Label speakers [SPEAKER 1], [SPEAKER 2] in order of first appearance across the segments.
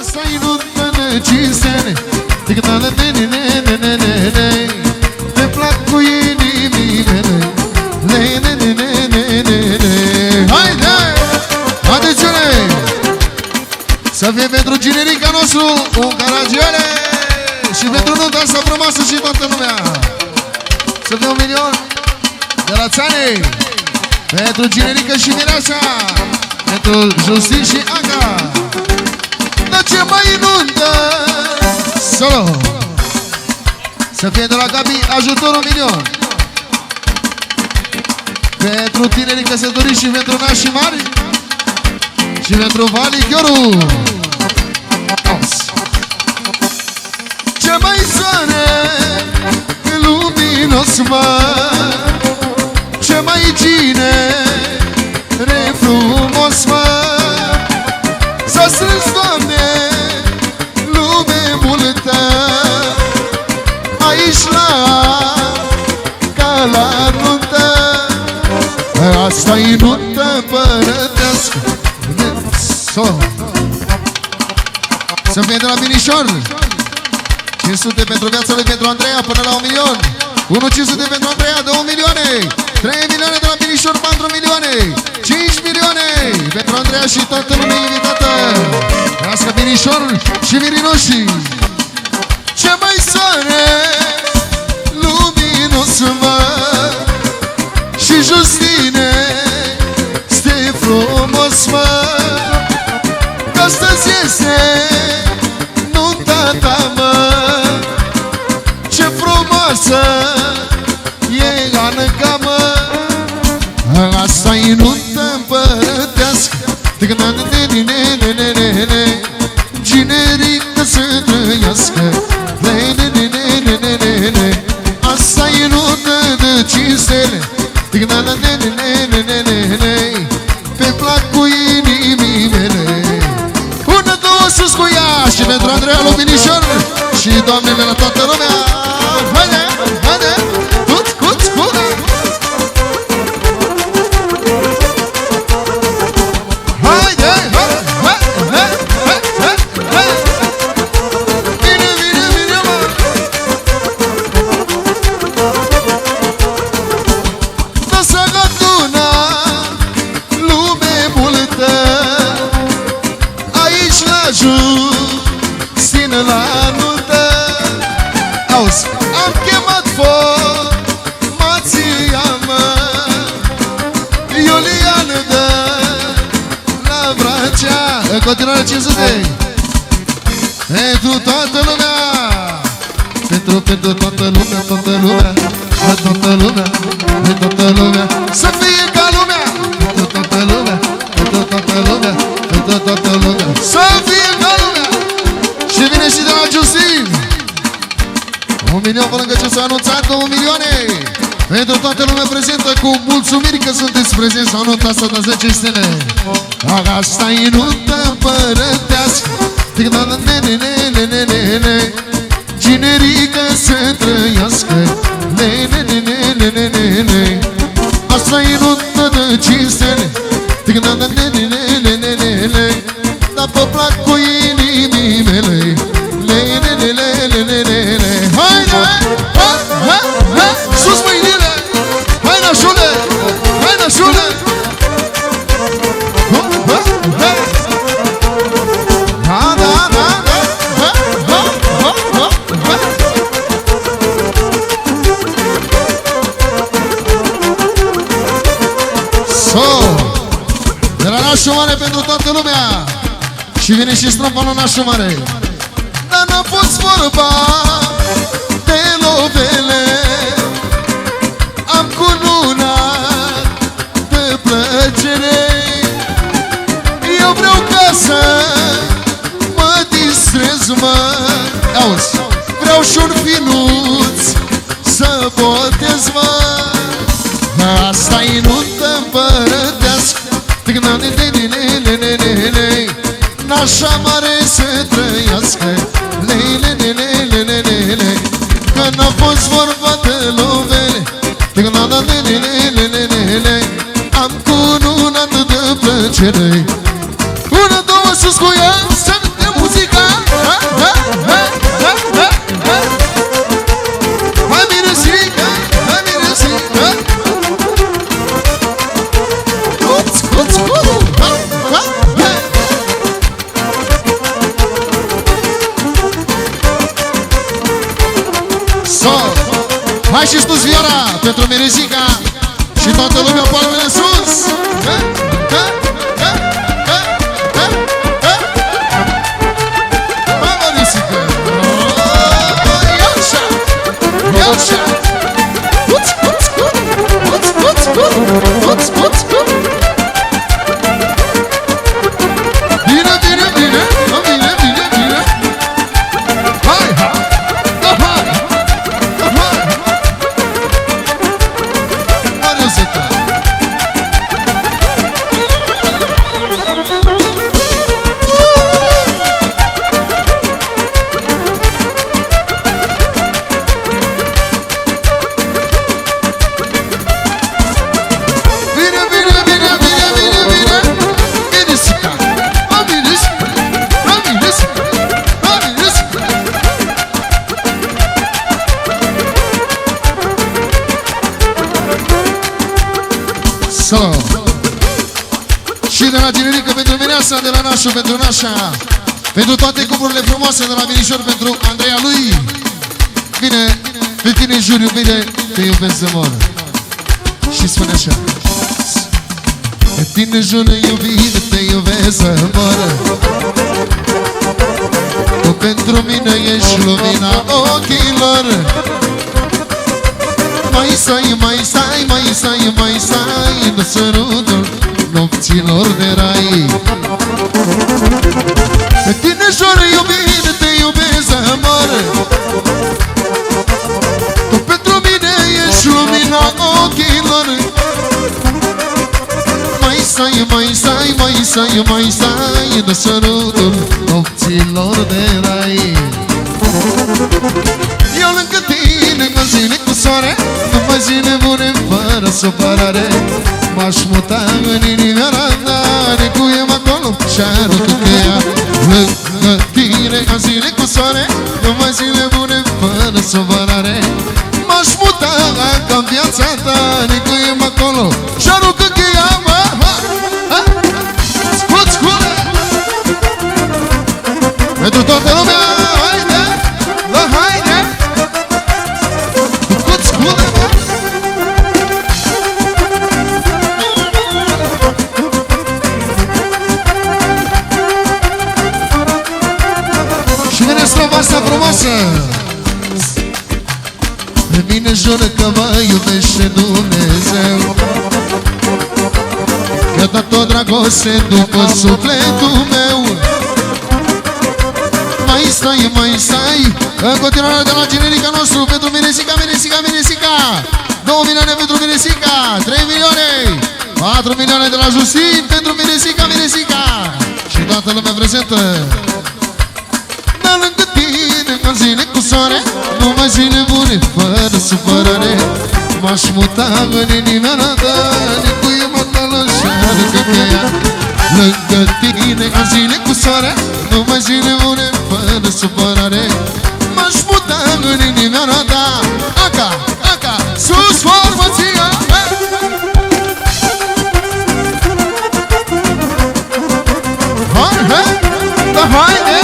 [SPEAKER 1] Asta e nuntă de cinstene Te plac cu inimii mele Haide! Atențiune! Să fie pentru generica nostru un caragiole Și pentru nunta asta frumoasă și toată lumea Să fie un milion de la țane Pentru generica și mireasa Pentru Justin și Aga Dar ce mai inundă. Solo. Să fie de la Gabi ajutor un milion. Pentru tinerii căsătoriți și pentru nașii mari Și pentru Vali Chioru. Ce mai soare luminos mă. Ce mai cine re frumos mă Să fie de la Minișor 500 pentru viața lui pentru Andreea până la 1 milion. 1 500 pentru Andreea de 1 milioane. 3 milioane de la Minișor 4 milioane. 5 milioane. Pentru Andreea și toată lumea invitată. Trească Minișor și Mirinoșii Ce mai soare luminos mă. Și Justine Stai frumos mă. Că astăzi este nunta ta mă. Ce frumoasă e Anca mă Asta-i nuntă doamnele la Auzi, am chemat formația mă Iulian de la Vrancea. În continuare 500 Pentru toată lumea. Pentru, pentru toată lumea, toată lumea. Pentru toată lumea, pentru toată lumea. Să fie ca lumea. Pentru toată lumea, pentru toată lumea Pentru toată lumea. Să fie Un milion pe lângă ce s-a anunțat, două milioane Pentru toată lumea prezentă cu mulțumiri că sunteți prezenți la nunta asta de 10 stele Asta e nuntă împărătească Generică să trăiască ne, ne, ne, ne, ne, ne, ne, ne. Asta e nuntă de cinstele Dar pe plac Și vine și strofa la nașul mare. Dar n-a fost vorba de lovele. Am cununat de plăcere. Eu vreau ca să mă distrez, mă. Auzi, vreau și un finuț să botez, mă. Asta-i nuntă împărătească N-așa mare să trăiască le, le, le, le, le, le, le, le. Că n-a fost vorba de lovele le, le, le, le, le, le. Am cununat de plăcere Bine, pe tine jur iubire, te iubesc de mor. Și spune așa. Pe tine jur iubire, te iubesc să mor Tu pentru mine ești lumina ochilor. Mai stai, mai stai, mai stai, mai stai În sărutul nopților de rai. Pe tine jur iubire, te iubesc amor Tu ochilor Mai stai, mai stai, mai stai, mai stai În sărutul nopților de rai. Eu lângă tine cu zile cu soare Numai zile bune fără supărare. M-aș muta în inimioara ta Necuiem acolo și arăt cu cheia Lângă tine ca zile cu soare Numai zile bune fără supărare vamos. O dragoste după sufletul meu. Mai stai, mai stai În continuare de la generica nostru Pentru Minesica, Minesica, Minesica. 2 milioane pentru Minesica 3 milioane 4 milioane de la Justin Pentru Minesica, Minesica. Și toată lumea prezentă. Dar lângă tine ca zile cu soare Numai zile bune fără supărare M-aș muta în inimioara ta Nicuie mă tălășeară că pe ea Lângă tine ca zile cu soare Numai zile bune fără supărare. M-aș muta în inimioara ta Aca, aca, sus formația Hai, hai, da, haide. Scut,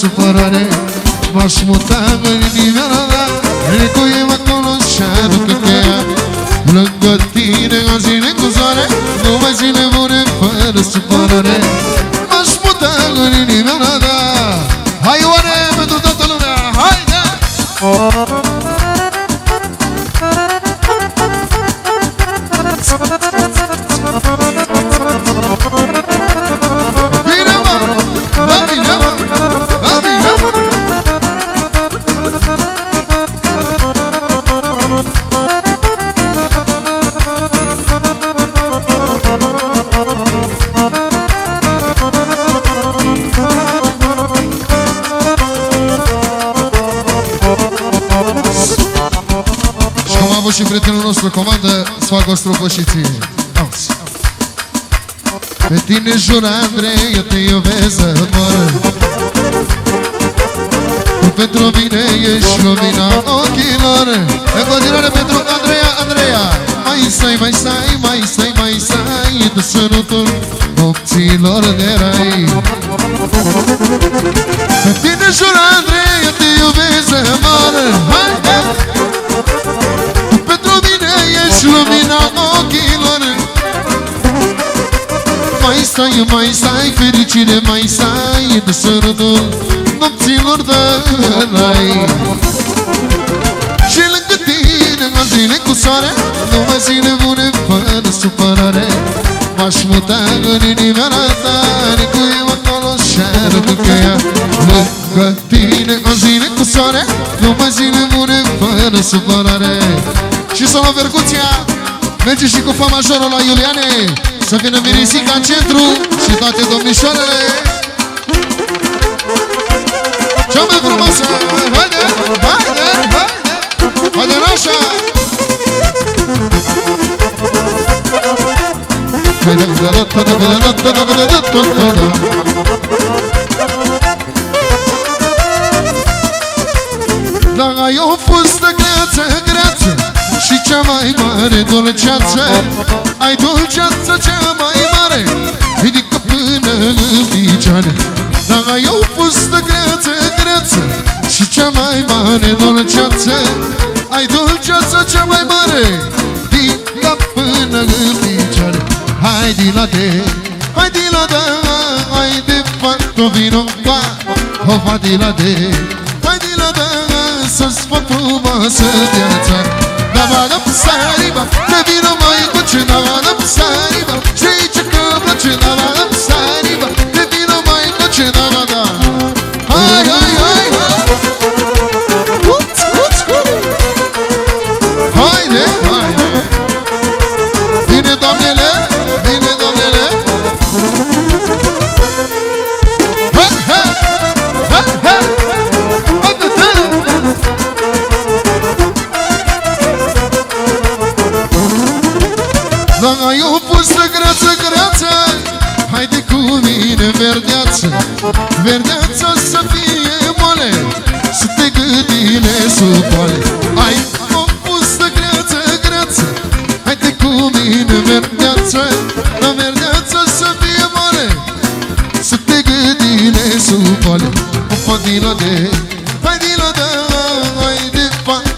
[SPEAKER 1] supărare M-aș muta în inimioara ta Recuiem acolo și aduc cheia Lângă tine mă zile cu soare Numai zile bune fără supărare Auzi. Pe tine jur, Andrei, eu te iubesc să mor Tu pentru mine ești lumina ochilor În continuare pentru Andreea, Andreea Mai stai, mai stai, mai stai, mai stai De sărutul nopților de rai Pe tine jur, Andrei, eu te iubesc să Hai, hai Tu mine ești lumina ochilor. Mai stai, mai stai, fericire, mai stai De sărătul nopților de rai. Și lângă tine, în zile cu soare Numai zile bune, fără supărare. M-aș muta în inima ta Cu eu acolo și-ar ducă ea Lângă tine, în zile cu soare Numai zile bune, fără supărare Și să o vercuția Merge și cu fa majorul la Iuliane. Să vină Mirisica în centru Și toate domnișoarele. Cea mai frumoasă. Haide, haide, haide. Haide, Rașa Dar eu fost de greață, greață Și cea mai mare dulceață Ai dulceață cea mai mare Ridică până în picioare. Dar eu fost de greață, greață Și cea mai mare dulceață Ai dulceață cea mai mare Ridică până în picioare. Hai di la de, hai di la da Hai de fatto vino qua O fa di la de, hai di la da Să-ți fac frumoasă viața Da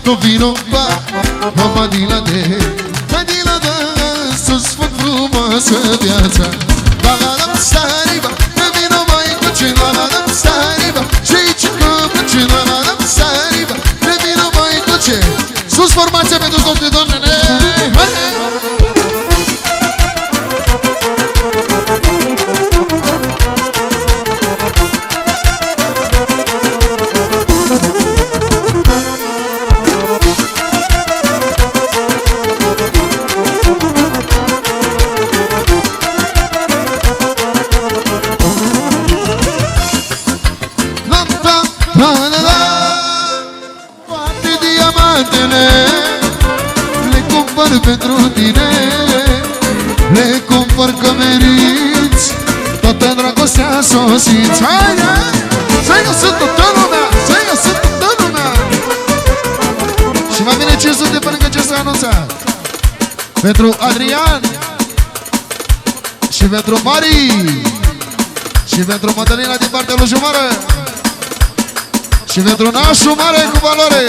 [SPEAKER 1] fatto vino qua O fadila de Hai di la da, să-ți fac frumoasă viața pentru tine. Le cumpăr că meriți Toată dragostea sosiți. Hai, hai! Să-i găsit toată lumea Să-i găsit toată lumea. Și mai vine 500 pe lângă ce s-a anunțat Pentru Adrian Și pentru Mari și pentru Mădălina din partea lui Jumară Și pentru nașul mare cu valoare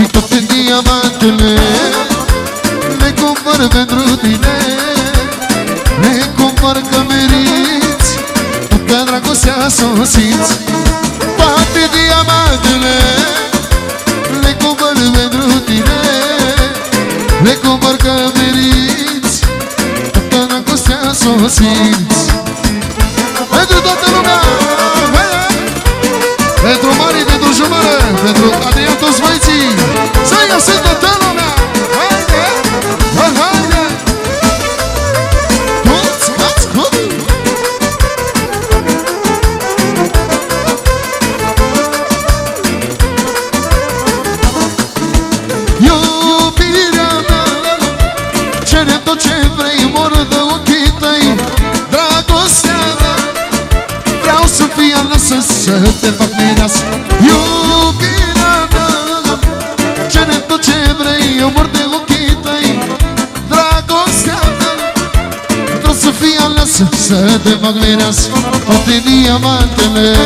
[SPEAKER 1] Și toate diamantele Le cumpăr pentru tine. Le cumpăr că meriți Toată dragostea să o simți Toate diamantele Le cumpăr pentru tine. Le cumpăr că meriți Toată dragostea să o simți Pentru toată lumea! hai, hai! Pentru Mari, pentru Jumără Pentru Adrian toți băieții Să-i găsim toată lumea te fac mireasă Toate diamantele.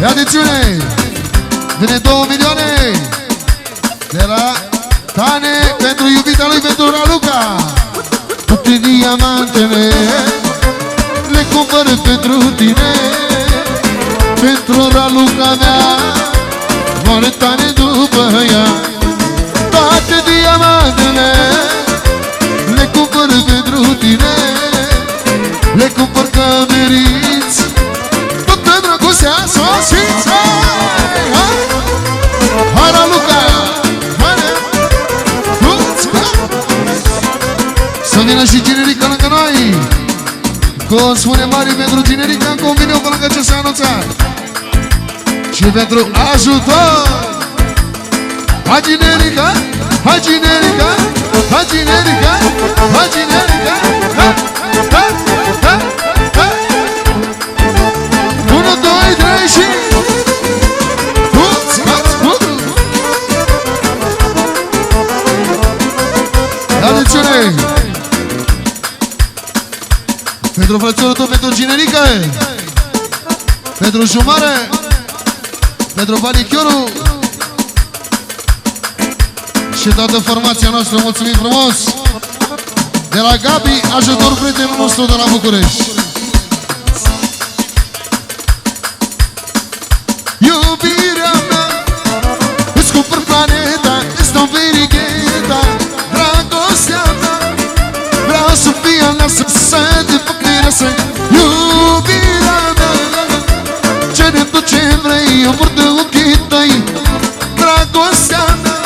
[SPEAKER 1] Ia atențiune! Vine două milioane De la Tane Pentru iubita lui pentru Raluca Toate diamantele. Le cumpăr pentru tine. Pentru Raluca mea Moare Tane după ea Și pentru ajutor. Hai generica Hai generica Hai generica Hai generica Hai, hai, hai, hai Unu, doi, trei și Uți, uți, uți Atențiune Pentru frățiorul tău, pentru generică Pentru jumare Pentru banichiorul Și toată formația noastră, mulțumim frumos. De la Gabi, ajutor prietenul nostru de la București. Iubirea mea Îți cumpăr planeta Îți dau verigheta. Dragostea mea Vreau să fie a noastră Să te fac mireasă. Iubirea tot ce vrei Eu mor de ochii tăi. Dragostea mea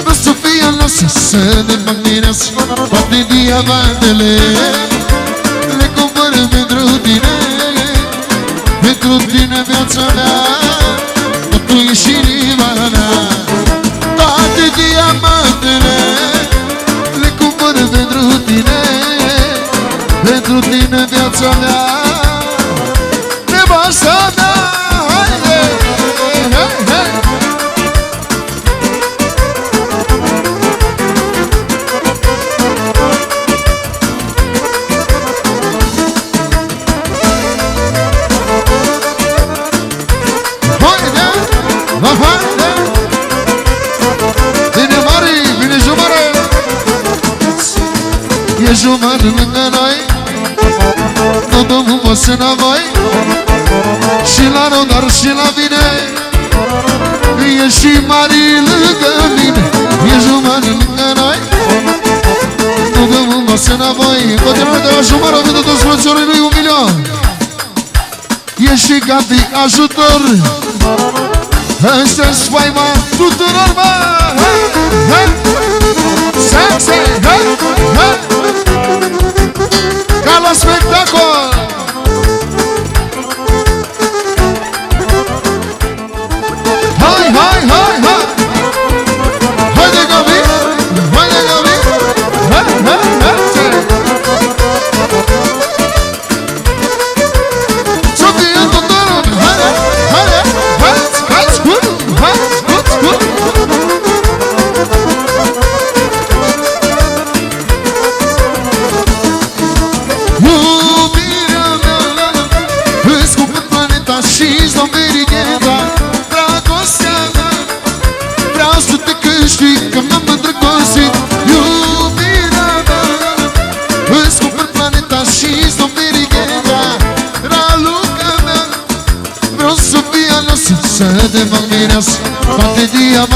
[SPEAKER 1] Vreau să fie a noastră Să te fac mireasă Toate diamantele Le cumpăr pentru tine pentru tine viața mea. Tu ești inima mea. Toate diamantele Le cumpăr pentru tine Pentru tine viața mea. Nevasta mea jumări lângă noi Nu dăm un pas înapoi Și la rău, dar și la bine E și mari lângă mine E jumări lângă noi Nu dăm un pas înapoi În continuare de la jumări Au venit toți frățiorii lui un milion E și Gabi ajutor Ăsta-i spaima tuturor, mă! Hai, hai! Sexy!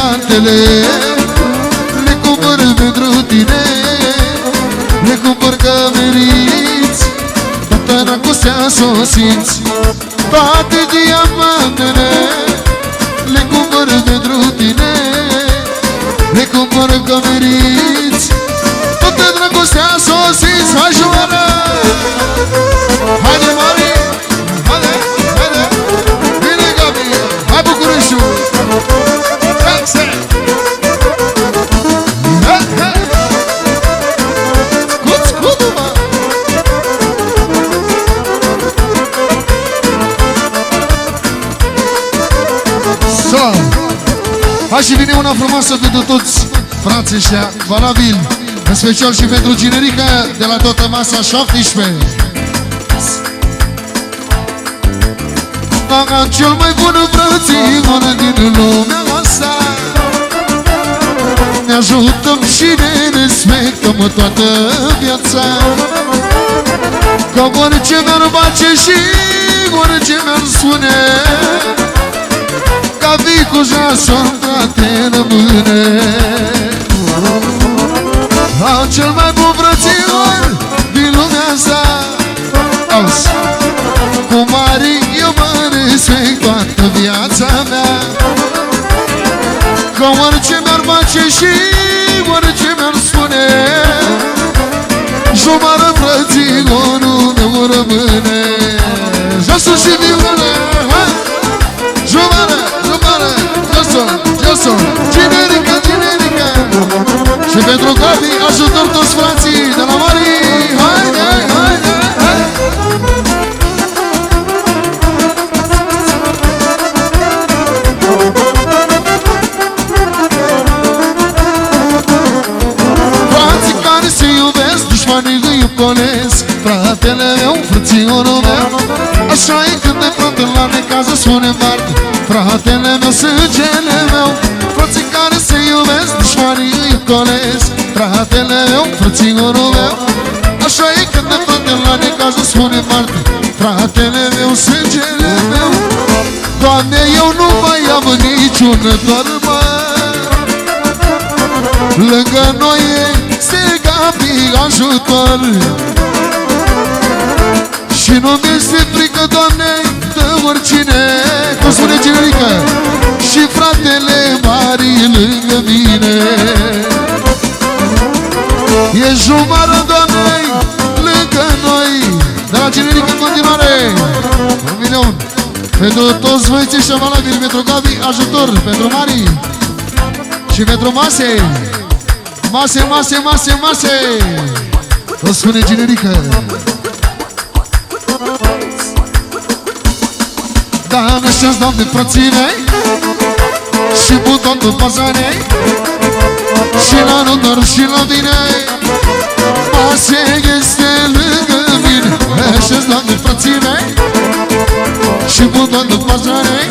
[SPEAKER 1] Diamantele Le cumpăr pentru tine Le cumpăr că meriți Toată dragostea să o simți Toate diamantele Le cumpăr pentru tine Le cumpăr că meriți Toată dragostea să o simți Hai, Joana! Haide, Mari! Haide, haide! Bine, Gabi! Hai, Bucureștiul! Taxe! Hai, hai! Scut, scut, mă! Să! Hai și vine una frumoasă pentru toți frații ăștia, valabil În special și pentru generică de la toată masa 17 Am cel mai bun frățimor din lumea asta Ne ajutăm și ne respectăm toată viața. Că orice mi-ar face și orice mi-ar spune Ca vii cu jasul toate rămâne. Au cel mai bun frățior din lumea asta. Auzi Cu mari eu mă respect toată viața mea Că orice mi-ar face și orice mi-ar spune Jumară frățilorul meu rămâne. Josul și violă Jumară, jumară, josul, josul Generică, generică Și pentru Gabi ajutor toți frații de la Mari Haide, haide, haide frățiorul meu. Așa e când de frate la necază spune Marta Fratele meu, sângele meu. Doamne, eu nu mai am niciun dormă Lângă noi este Gabi ajutor. Și nu mi-este frică, Doamne, de oricine. Cum spune generică Și fratele mari lângă mine E jumară, Doamne, lângă noi. De la generică în continuare. Un milion. Pentru toți băieții și valabili, pentru Gabi, ajutor, pentru Mari și pentru mase. Mase, mase, mase, mase. O spune generică Da, așa-ți dau de frății mei Și butonul pazarei Și la nodor și la vine Mase este lângă mine Așa-ți dau de frății mei Și butonul pazarei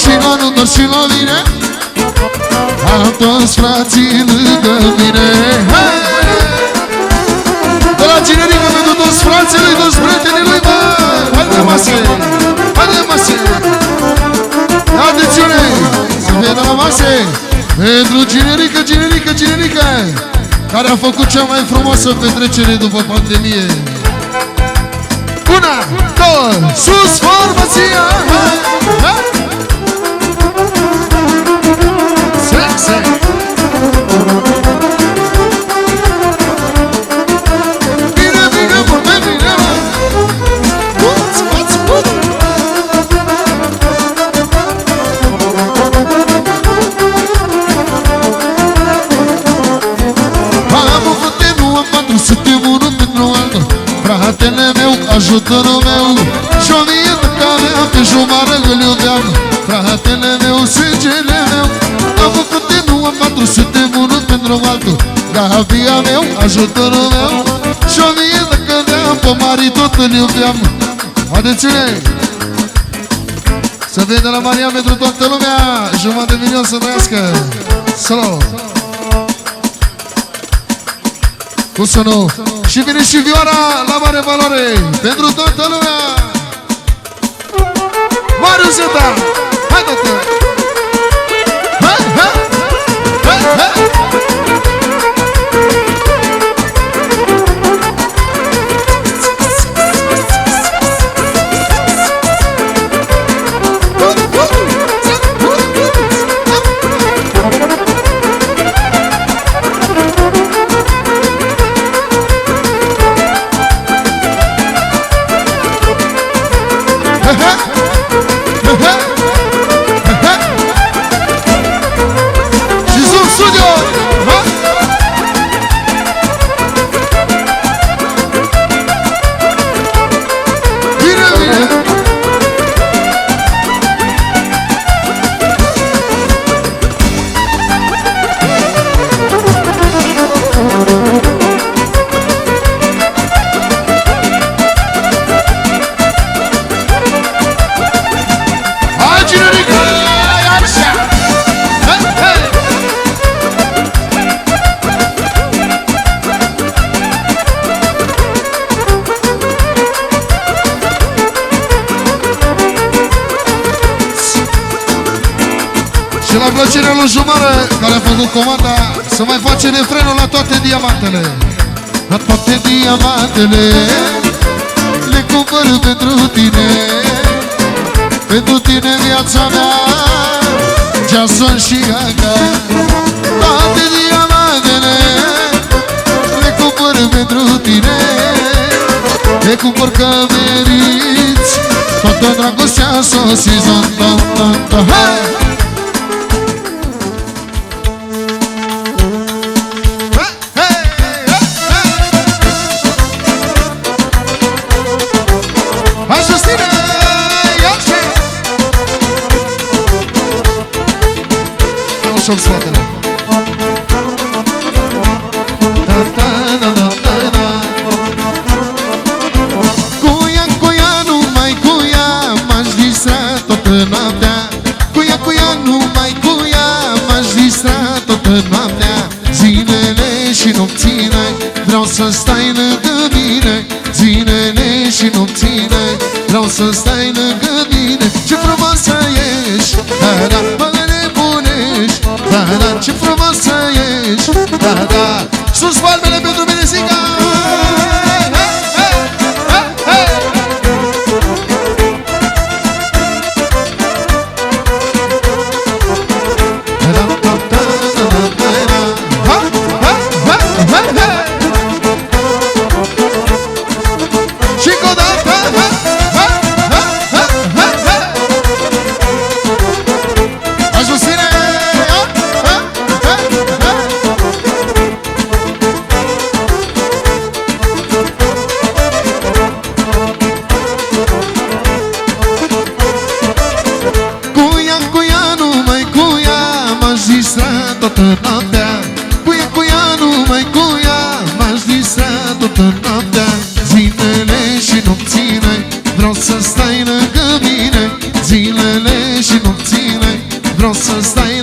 [SPEAKER 1] Și la nodor și la vine am toți frații lângă mine Hai! De la generică pentru toți frații lui, toți prietenii lui, bă! Haide, masă! Haide, masă! Atențiune! Să fie de la masă! Pentru generică, generică, generică! Care a făcut cea mai frumoasă petrecere după pandemie Una, două, sus formația! Hai! Ajutorul meu Și-o mie de care am pe jumară îl iubeam Fratele meu, sângele meu Am o frate, nu am patru, suntem unul pentru altul Gabia meu, ajutorul meu Și-o mie de care am pe mari tot îl iubeam Atențiune! Să fie de la Maria pentru toată lumea Jumătate de milion să trăiască Slow! Cum să nu? Și vine și vioara la mare valoare Pentru toată lumea Marius Zeta Hai, tată! Hai, hai! Hai, hai! Plăcerea lui Jumară, care a făcut comanda Să mai face refrenul la toate diamantele. La toate diamantele Le cumpăr pentru tine. Pentru tine viața mea Ceasul și aga Toate diamantele Le cumpăr pentru tine. Le cumpăr că meriți Toată dragostea s-o sizon Hai! Ia ușor spatele. Da, da, da, da, da, da. Cu ea, cu ea, numai cu ea M-aș distra toată noaptea Cu ea, cu ea, numai cu ea M-aș distra toată noaptea Zilele și nopțile Vreau să stai lângă mine Zilele și nopțile Vreau să stai Vreau să